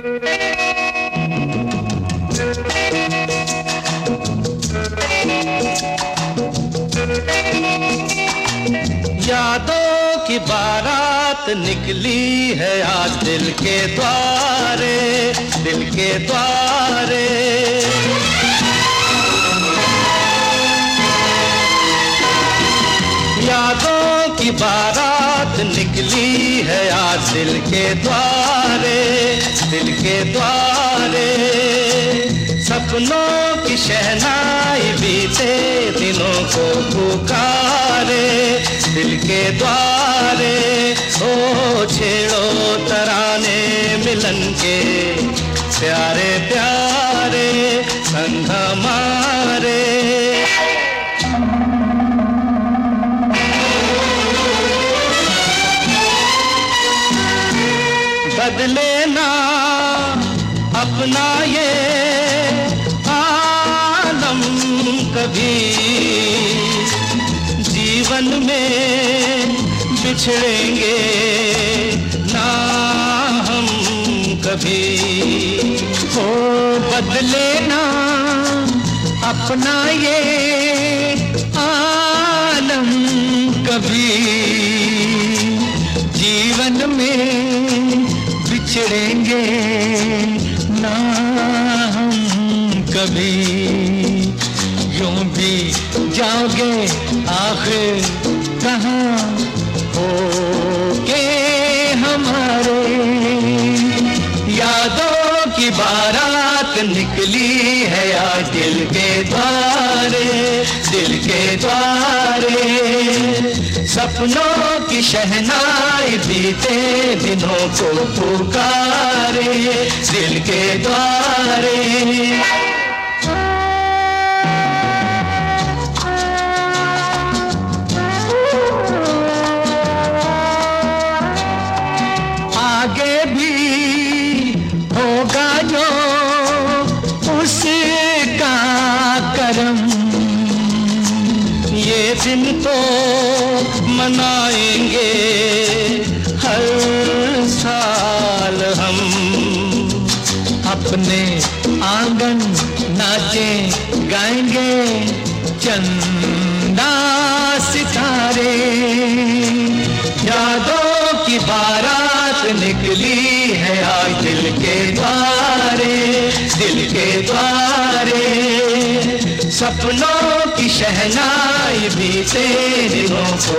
यादों की बारात निकली है आज दिल के द्वारे, दिल के द्वारे। यादों की बारात निकली है आज दिल के द्वारे, दिल के द्वारे। सपनों की शहनाई बीते, दिनों को पुकारे, दिल के द्वारे। ओ, छेड़ो तराने मिलन के, प्यारे प्यारे संग बदले ना, अपना ये आलम कभी जीवन में बिछड़ेंगे ना हम कभी। हो बदले ना, अपना ये आलम कभी बिछड़ेंगे ना हम कभी। यूँ भी जाओगे आखिर कहाँ हो के हमारे? यादों की बारात निकली है आज दिल के द्वारे, दिल के द्वारे। सपनों की शहनाई बीते दिनों को पुकारे दिल के द्वारे। ये दिन तो मनाएँगे हर साल हम। अपने आँगन नाचे, गाएँगे चंदा सितारे। यादों की बारात निकली है आज दिल के द्वारे, दिल के द्वारे। सपनों की शहनाई भी तेरी को